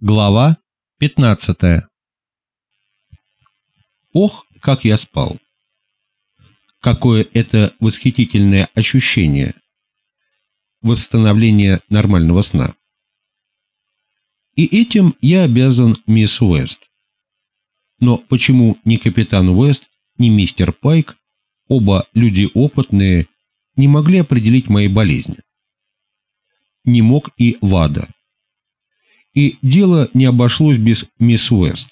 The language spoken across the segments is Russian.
Глава 15 Ох, как я спал! Какое это восхитительное ощущение! Восстановление нормального сна. И этим я обязан мисс Уэст. Но почему ни капитан Уэст, ни мистер Пайк, оба люди опытные, не могли определить мои болезни? Не мог и Вада и дело не обошлось без мисс Уэст.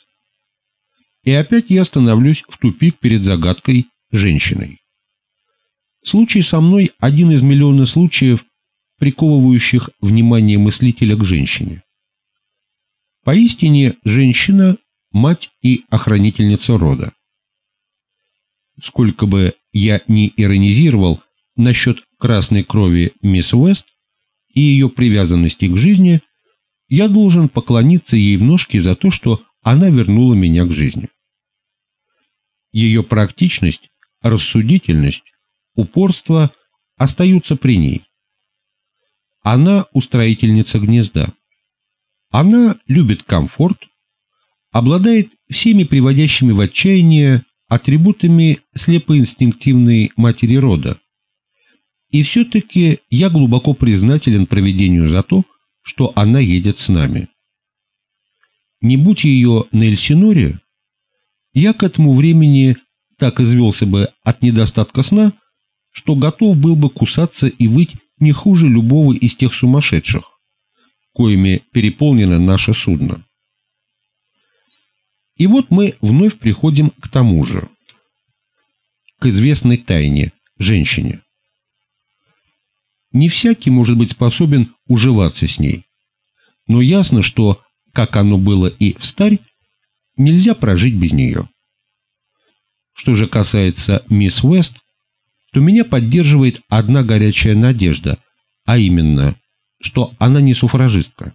И опять я становлюсь в тупик перед загадкой женщиной. Случай со мной – один из миллиона случаев, приковывающих внимание мыслителя к женщине. Поистине, женщина – мать и охранительница рода. Сколько бы я ни иронизировал насчет красной крови мисс Уэст и ее привязанности к жизни – я должен поклониться ей в ножки за то, что она вернула меня к жизни. Ее практичность, рассудительность, упорство остаются при ней. Она устроительница гнезда. Она любит комфорт, обладает всеми приводящими в отчаяние атрибутами слепоинстинктивной матери рода. И все-таки я глубоко признателен проведению за то, что она едет с нами. Не будь ее на Эльсиноре, я к этому времени так извелся бы от недостатка сна, что готов был бы кусаться и выть не хуже любого из тех сумасшедших, коими переполнено наше судно. И вот мы вновь приходим к тому же, к известной тайне, женщине. Не всякий может быть способен уживаться с ней. Но ясно, что, как оно было и в старь, нельзя прожить без нее. Что же касается мисс Уэст, то меня поддерживает одна горячая надежда, а именно, что она не суфражистка.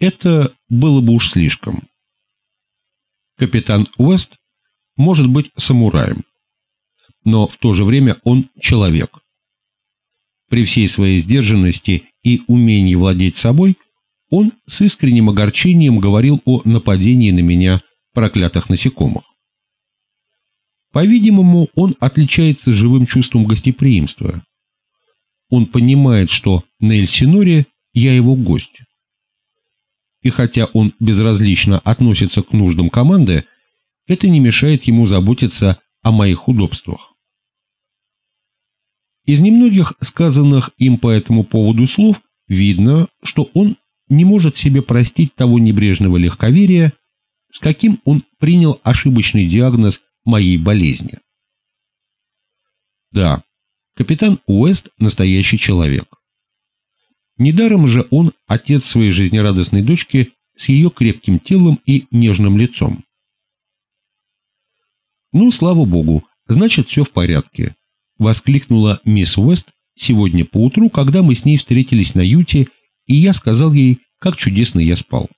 Это было бы уж слишком. Капитан Уэст может быть самураем, но в то же время он человек, при всей своей сдержанности и умении владеть собой, он с искренним огорчением говорил о нападении на меня проклятых насекомых. По-видимому, он отличается живым чувством гостеприимства. Он понимает, что на Эльсиноре я его гость. И хотя он безразлично относится к нуждам команды, это не мешает ему заботиться о моих удобствах. Из немногих сказанных им по этому поводу слов видно, что он не может себе простить того небрежного легковерия, с каким он принял ошибочный диагноз моей болезни. Да, капитан Уэст – настоящий человек. Недаром же он отец своей жизнерадостной дочки с ее крепким телом и нежным лицом. Ну, слава богу, значит все в порядке воскликнула мисс Уэст сегодня поутру, когда мы с ней встретились на юте, и я сказал ей, как чудесно я спал.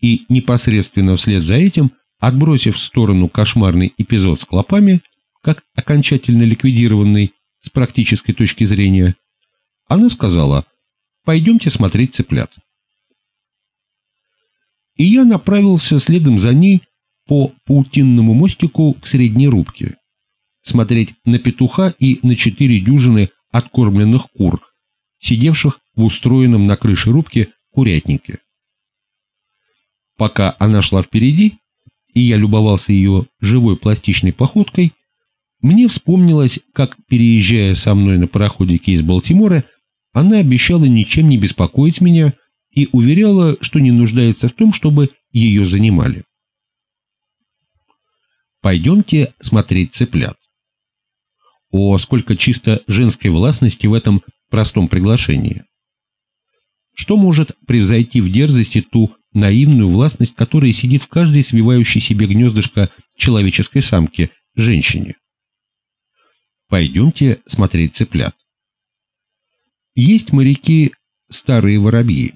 И непосредственно вслед за этим, отбросив в сторону кошмарный эпизод с клопами, как окончательно ликвидированный с практической точки зрения, она сказала «Пойдемте смотреть цыплят». И я направился следом за ней по паутинному мостику к средней рубке смотреть на петуха и на четыре дюжины откормленных кур, сидевших в устроенном на крыше рубки курятнике. Пока она шла впереди, и я любовался ее живой пластичной походкой, мне вспомнилось, как, переезжая со мной на пароходике из Балтимора, она обещала ничем не беспокоить меня и уверяла, что не нуждается в том, чтобы ее занимали. Пойдемте смотреть цыплят. О, сколько чисто женской властности в этом простом приглашении. Что может превзойти в дерзости ту наивную властность, которая сидит в каждой свивающей себе гнездышко человеческой самки, женщине? Пойдемте смотреть цыплят. Есть моряки старые воробьи,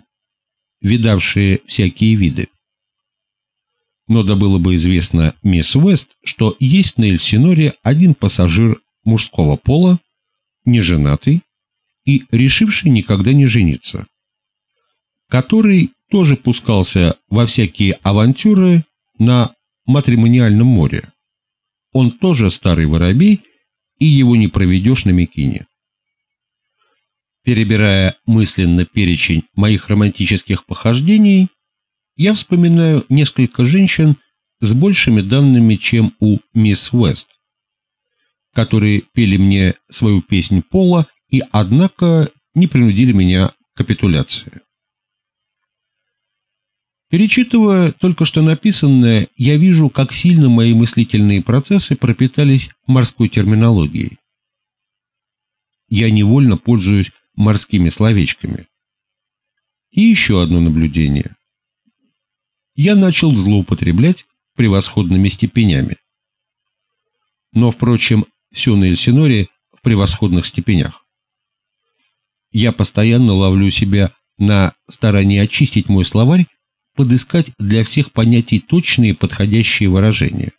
видавшие всякие виды. Но да было бы известно мисс Уэст, что есть на Эльсиноре один пассажир мужского пола, неженатый и решивший никогда не жениться. который тоже пускался во всякие авантюры на матримониальном море. Он тоже старый воробей, и его не проведешь на Микине. Перебирая мысленно перечень моих романтических похождений, я вспоминаю несколько женщин с большими данными, чем у мисс Уэст, которые пели мне свою песнь Пола и, однако, не принудили меня к капитуляции. Перечитывая только что написанное, я вижу, как сильно мои мыслительные процессы пропитались морской терминологией. Я невольно пользуюсь морскими словечками. И еще одно наблюдение. Я начал злоупотреблять превосходными степенями. Но, впрочем, все на Эльсиноре в превосходных степенях. Я постоянно ловлю себя на старании очистить мой словарь, подыскать для всех понятий точные подходящие выражения.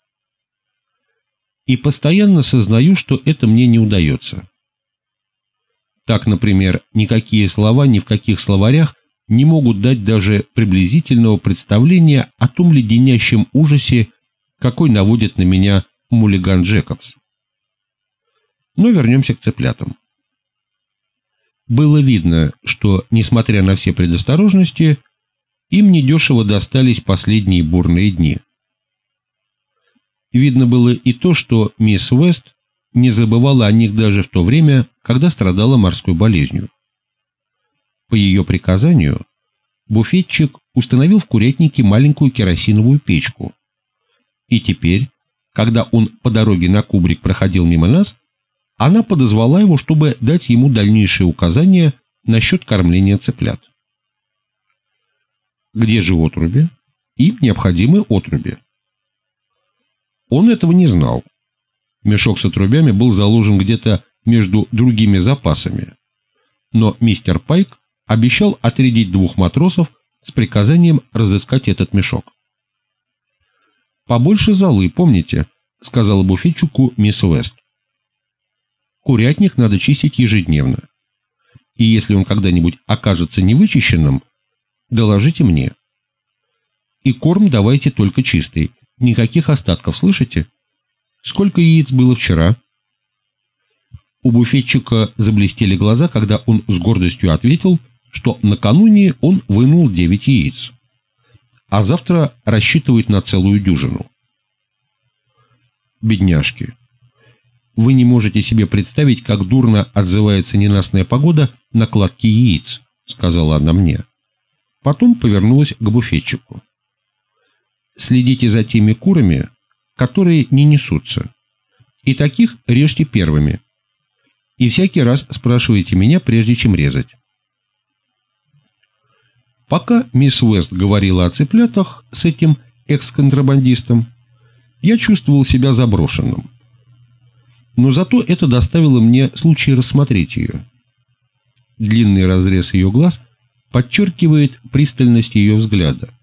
И постоянно сознаю, что это мне не удается. Так, например, никакие слова ни в каких словарях не могут дать даже приблизительного представления о том леденящем ужасе, какой наводит на меня Мулиган Джекобс. Но вернемся к цыплятам. Было видно, что, несмотря на все предосторожности, им недешево достались последние бурные дни. Видно было и то, что мисс Уэст не забывала о них даже в то время, когда страдала морской болезнью. По ее приказанию буфетчик установил в курятнике маленькую керосиновую печку. И теперь, когда он по дороге на кубрик проходил мимо нас, она подозвала его, чтобы дать ему дальнейшие указания насчет кормления цыплят. Где же отруби? Им необходимы отруби. Он этого не знал. Мешок с отрубями был заложен где-то между другими запасами. Но мистер Пайк обещал отрядить двух матросов с приказанием разыскать этот мешок. «Побольше золы, помните?» — сказала буфетчику мисс Уэст. «Курятник надо чистить ежедневно. И если он когда-нибудь окажется невычищенным, доложите мне. И корм давайте только чистый, никаких остатков, слышите? Сколько яиц было вчера?» У буфетчика заблестели глаза, когда он с гордостью ответил, что накануне он вынул 9 яиц, а завтра рассчитывает на целую дюжину. Бедняжки. Вы не можете себе представить, как дурно отзывается ненастная погода на кладке яиц, сказала она мне. Потом повернулась к буфетчику. Следите за теми курами, которые не несутся. И таких режьте первыми, и всякий раз спрашиваете меня, прежде чем резать. Пока мисс Уэст говорила о цыплятах с этим экс-контрабандистом, я чувствовал себя заброшенным. Но зато это доставило мне случай рассмотреть ее. Длинный разрез ее глаз подчеркивает пристальность ее взгляда,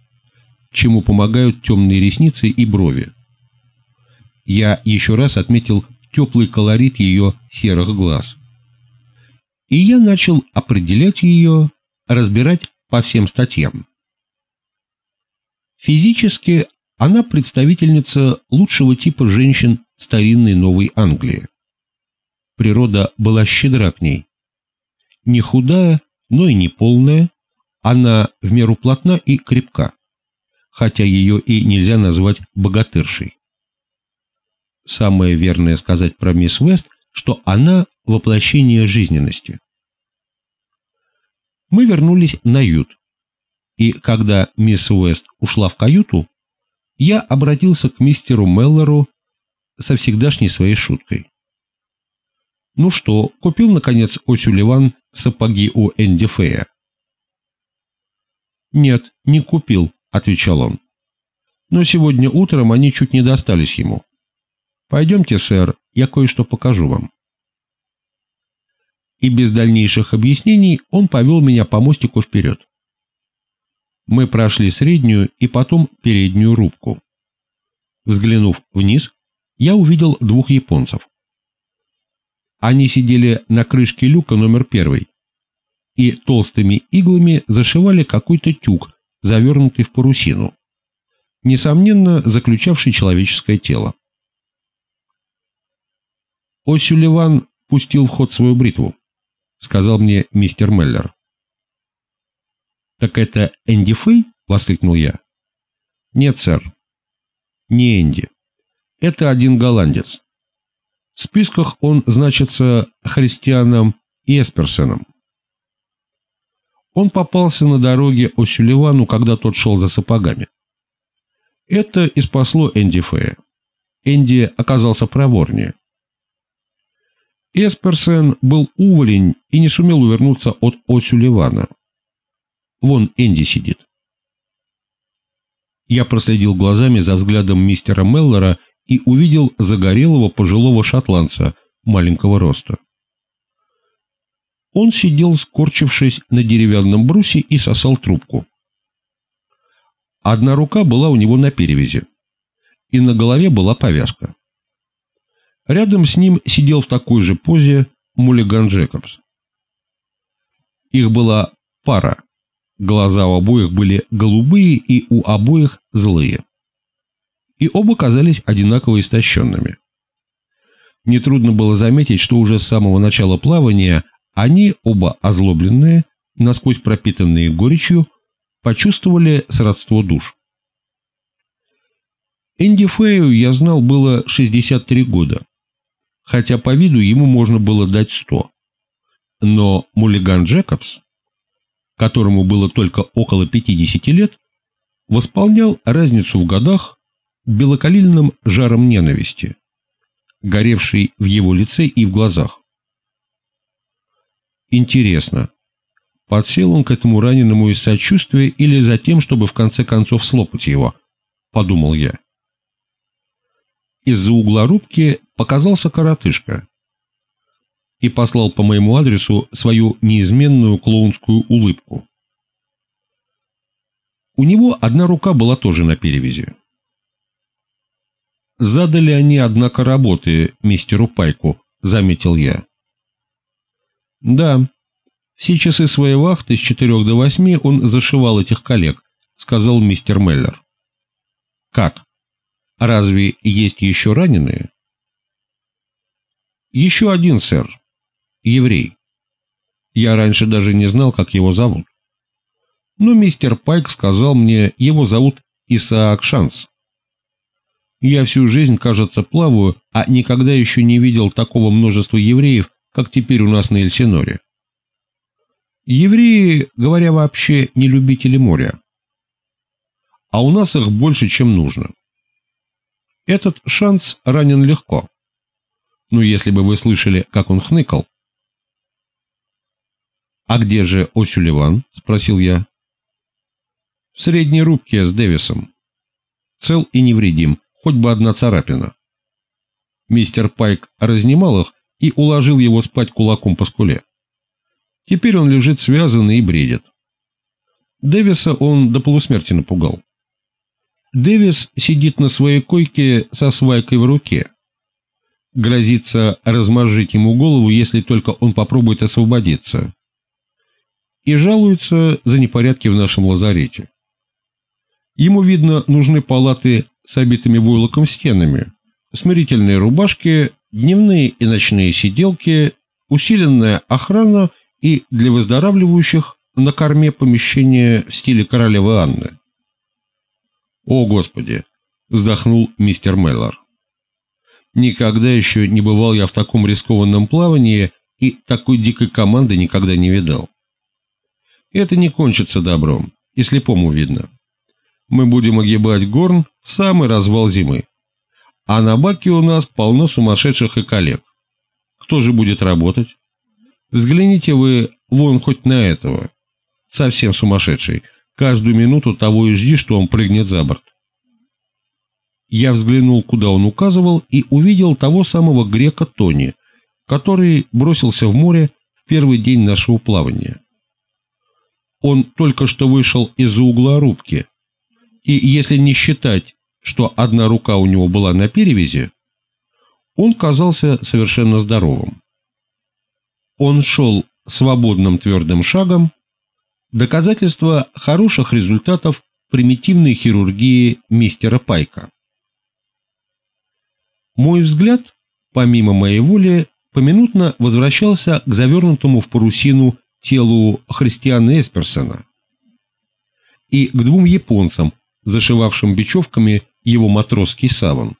чему помогают темные ресницы и брови. Я еще раз отметил теплый колорит ее серых глаз. И я начал определять ее, разбирать по всем статьям. Физически она представительница лучшего типа женщин старинной Новой Англии. Природа была щедра к ней. Не худая, но и не полная, она в меру плотна и крепка, хотя ее и нельзя назвать богатыршей. Самое верное сказать про мисс Вест, что она воплощение жизненности. Мы вернулись на ют, и когда мисс Уэст ушла в каюту, я обратился к мистеру Меллору со всегдашней своей шуткой. «Ну что, купил, наконец, Осюливан сапоги у Энди Фея?» «Нет, не купил», — отвечал он. «Но сегодня утром они чуть не достались ему. Пойдемте, сэр, я кое-что покажу вам». И без дальнейших объяснений он повел меня по мостику вперед. Мы прошли среднюю и потом переднюю рубку. Взглянув вниз, я увидел двух японцев. Они сидели на крышке люка номер первый и толстыми иглами зашивали какой-то тюк, завернутый в парусину, несомненно заключавший человеческое тело. О'Сюлливан пустил в ход свою бритву, сказал мне мистер Меллер. «Так это Энди Фэй?» — воскликнул я. «Нет, сэр, не Энди. Это один голландец. В списках он значится Христианом Есперсеном. Он попался на дороге О'Сюлливану, когда тот шел за сапогами. Это и спасло Энди Фея. Энди оказался проворнее. Эсперсен был уволень и не сумел увернуться от О'Сюлливана. Вон Энди сидит. Я проследил глазами за взглядом мистера Меллора и увидел загорелого пожилого шотландца маленького роста. Он сидел, скорчившись на деревянном брусе и сосал трубку. Одна рука была у него на перевязи, и на голове была повязка. Рядом с ним сидел в такой же позе Муллиган Джекобс. Их была пара. Глаза у обоих были голубые и у обоих злые. И оба казались одинаково истощенными. Нетрудно было заметить, что уже с самого начала плавания они, оба озлобленные, насквозь пропитанные горечью, почувствовали сродство душ. Энди Фею я знал было 63 года, хотя по виду ему можно было дать 100. Но Муллиган Джекобс которому было только около 50 лет, восполнял разницу в годах белокалильным жаром ненависти, горевшей в его лице и в глазах. Интересно, подсел он к этому раненому из сочувствия или за тем, чтобы в конце концов слопать его, подумал я. Из-за угла рубки показался коротышка, и послал по моему адресу свою неизменную клоунскую улыбку. У него одна рука была тоже на перевязи. «Задали они, однако, работы мистеру Пайку», — заметил я. «Да, все часы своей вахты с четырех до восьми он зашивал этих коллег», — сказал мистер Меллер. «Как? Разве есть еще раненые?» «Еще один, сэр еврей. Я раньше даже не знал, как его зовут. Но мистер Пайк сказал мне, его зовут Исаак Шанс. Я всю жизнь, кажется, плаваю, а никогда еще не видел такого множества евреев, как теперь у нас на Эльсиноре. Евреи, говоря вообще, не любители моря. А у нас их больше, чем нужно. Этот шанс ранен легко. Но если бы вы слышали, как он хныкал, «А где же О'Сюлливан?» — спросил я. «В средней рубке с Дэвисом. Цел и невредим, хоть бы одна царапина». Мистер Пайк разнимал их и уложил его спать кулаком по скуле. Теперь он лежит связанный и бредит. Дэвиса он до полусмерти напугал. Дэвис сидит на своей койке со свайкой в руке. Грозится размозжить ему голову, если только он попробует освободиться и жалуется за непорядки в нашем лазарете. Ему, видно, нужны палаты с обитыми войлоком стенами, смирительные рубашки, дневные и ночные сиделки, усиленная охрана и для выздоравливающих на корме помещение в стиле королевы Анны. «О, Господи!» — вздохнул мистер Меллор. «Никогда еще не бывал я в таком рискованном плавании и такой дикой команды никогда не видал. Это не кончится добром, и слепому видно. Мы будем огибать горн в самый развал зимы. А на баке у нас полно сумасшедших и коллег. Кто же будет работать? Взгляните вы вон хоть на этого. Совсем сумасшедший. Каждую минуту того и жди, что он прыгнет за борт. Я взглянул, куда он указывал, и увидел того самого грека Тони, который бросился в море в первый день нашего плавания. Он только что вышел из-за угла рубки, и если не считать, что одна рука у него была на перевязи, он казался совершенно здоровым. Он шел свободным твердым шагом доказательство хороших результатов примитивной хирургии мистера Пайка. Мой взгляд, помимо моей воли, поминутно возвращался к завернутому в парусину телу Христиана Эсперсона и к двум японцам, зашивавшим бечевками его матросский саван.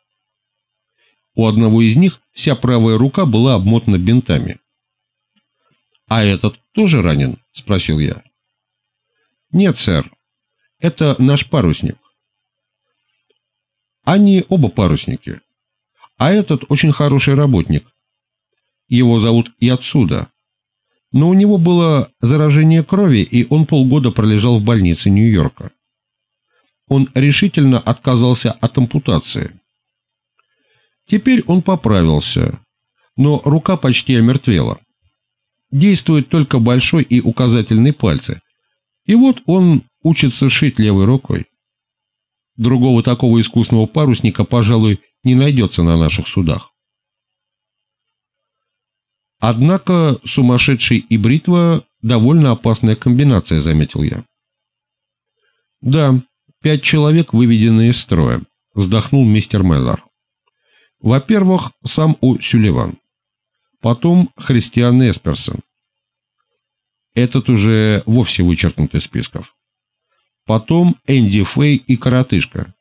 У одного из них вся правая рука была обмотана бинтами. «А этот тоже ранен?» – спросил я. «Нет, сэр. Это наш парусник». «Они оба парусники. А этот очень хороший работник. Его зовут Яцуда. Но у него было заражение крови, и он полгода пролежал в больнице Нью-Йорка. Он решительно отказался от ампутации. Теперь он поправился, но рука почти омертвела. Действует только большой и указательный пальцы. И вот он учится шить левой рукой. Другого такого искусного парусника, пожалуй, не найдется на наших судах. Однако сумасшедший и бритва – довольно опасная комбинация, заметил я. Да, пять человек выведены из строя, вздохнул мистер Меллар. Во-первых, сам У Сюлеван. Потом Христиан Эсперсон. Этот уже вовсе вычеркнут из списков. Потом Энди Фэй и Коротышка.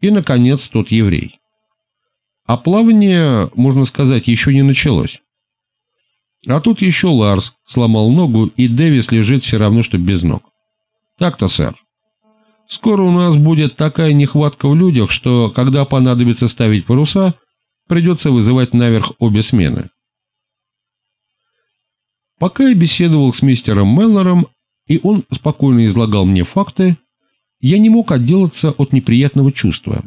И, наконец, тот еврей. А плавание, можно сказать, еще не началось. А тут еще Ларс сломал ногу, и Дэвис лежит все равно, что без ног. Так-то, сэр. Скоро у нас будет такая нехватка в людях, что, когда понадобится ставить паруса, придется вызывать наверх обе смены. Пока я беседовал с мистером Меллором, и он спокойно излагал мне факты, я не мог отделаться от неприятного чувства.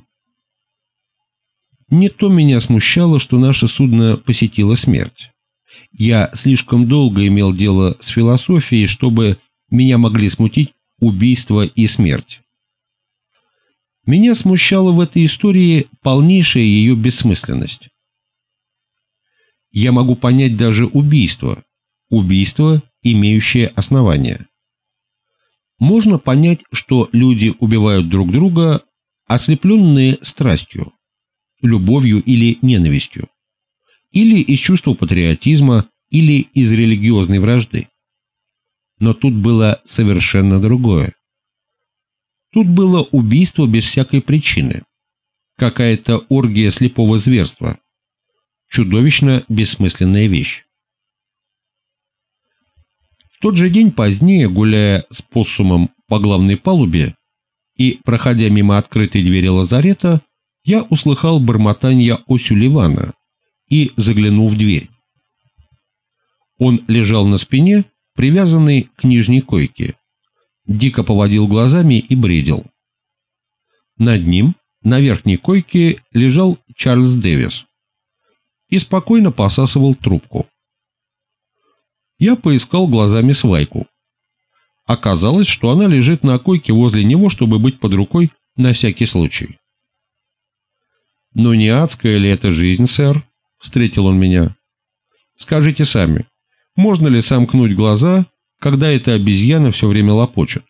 Не то меня смущало, что наше судно посетила смерть. Я слишком долго имел дело с философией, чтобы меня могли смутить убийство и смерть. Меня смущала в этой истории полнейшая ее бессмысленность. Я могу понять даже убийство, убийство, имеющее основание. Можно понять, что люди убивают друг друга, ослепленные страстью, любовью или ненавистью или из чувства патриотизма, или из религиозной вражды. Но тут было совершенно другое. Тут было убийство без всякой причины. Какая-то оргия слепого зверства. Чудовищно бессмысленная вещь. В тот же день позднее, гуляя с поссумом по главной палубе и проходя мимо открытой двери лазарета, я услыхал бормотание Осюливана, и заглянул в дверь. Он лежал на спине, привязанный к нижней койке, дико поводил глазами и бредил. Над ним, на верхней койке, лежал Чарльз Дэвис и спокойно посасывал трубку. Я поискал глазами свайку. Оказалось, что она лежит на койке возле него, чтобы быть под рукой на всякий случай. «Но не адская ли это жизнь, сэр?» встретил он меня. Скажите сами, можно ли сомкнуть глаза, когда эта обезьяна все время лопочет?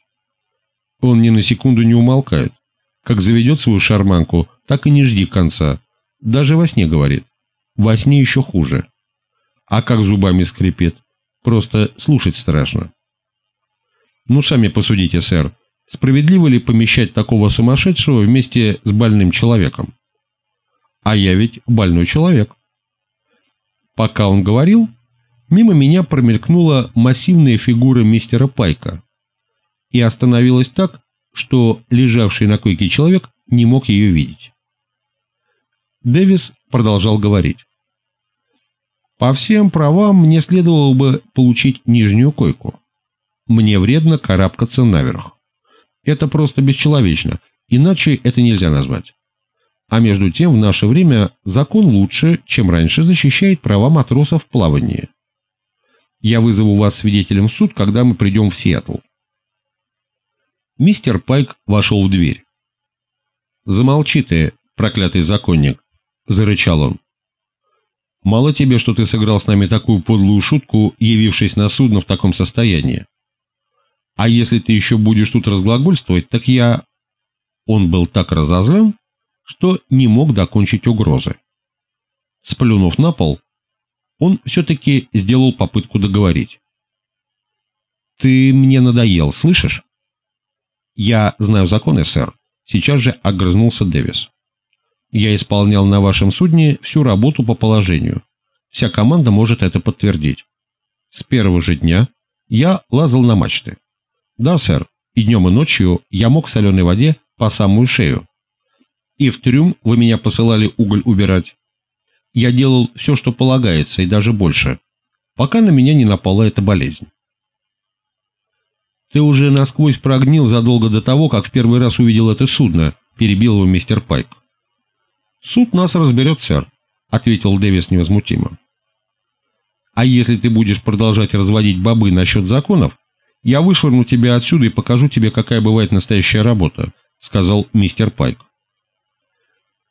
Он ни на секунду не умолкает. Как заведет свою шарманку, так и не жди конца. Даже во сне говорит. Во сне еще хуже. А как зубами скрипит. Просто слушать страшно. Ну, сами посудите, сэр. Справедливо ли помещать такого сумасшедшего вместе с больным человеком? А я ведь больной человек. Пока он говорил, мимо меня промелькнула массивная фигура мистера Пайка и остановилась так, что лежавший на койке человек не мог ее видеть. Дэвис продолжал говорить. «По всем правам мне следовало бы получить нижнюю койку. Мне вредно карабкаться наверх. Это просто бесчеловечно, иначе это нельзя назвать. А между тем в наше время закон лучше, чем раньше, защищает права матросов в плавании. Я вызову вас свидетелем в суд, когда мы придем в Сиэтл. Мистер Пайк вошел в дверь. «Замолчи ты, проклятый законник», — зарычал он. Мало тебе, что ты сыграл с нами такую подлую шутку, явившись на судно в таком состоянии. А если ты еще будешь тут разглагольствовать, так я...» Он был так разозлен, что не мог докончить угрозы. Сплюнув на пол, он все-таки сделал попытку договорить. «Ты мне надоел, слышишь?» «Я знаю законы, сэр», — сейчас же огрызнулся Дэвис. «Я исполнял на вашем судне всю работу по положению. Вся команда может это подтвердить. С первого же дня я лазал на мачты. Да, сэр, и днем и ночью я мог в соленой воде по самую шею. И в трюм вы меня посылали уголь убирать. Я делал все, что полагается, и даже больше, пока на меня не напала эта болезнь. «Ты уже насквозь прогнил задолго до того, как в первый раз увидел это судно», — перебил его мистер Пайк. «Суд нас разберет, сэр», — ответил Дэвис невозмутимо. «А если ты будешь продолжать разводить бобы насчет законов, я вышвырну тебя отсюда и покажу тебе, какая бывает настоящая работа», — сказал мистер Пайк.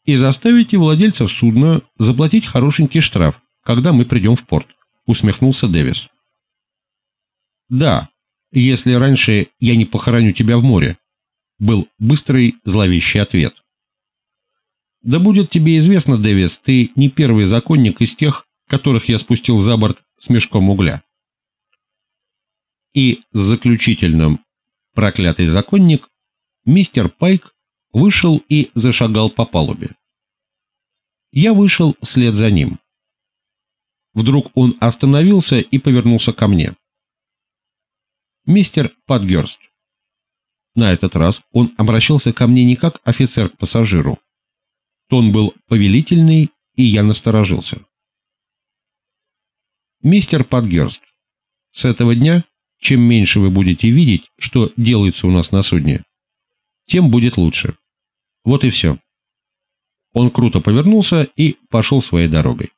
«И заставите владельцев судна заплатить хорошенький штраф, когда мы придем в порт», — усмехнулся Дэвис. «Да, если раньше я не похороню тебя в море», — был быстрый зловещий ответ. «Да будет тебе известно, Дэвис, ты не первый законник из тех, которых я спустил за борт с мешком угля». И с заключительным «проклятый законник» мистер Пайк вышел и зашагал по палубе. Я вышел вслед за ним. Вдруг он остановился и повернулся ко мне мистер Падгерст. На этот раз он обращался ко мне не как офицер к пассажиру. Тон был повелительный, и я насторожился. Мистер Падгерст, с этого дня, чем меньше вы будете видеть, что делается у нас на судне, тем будет лучше. Вот и все. Он круто повернулся и пошел своей дорогой.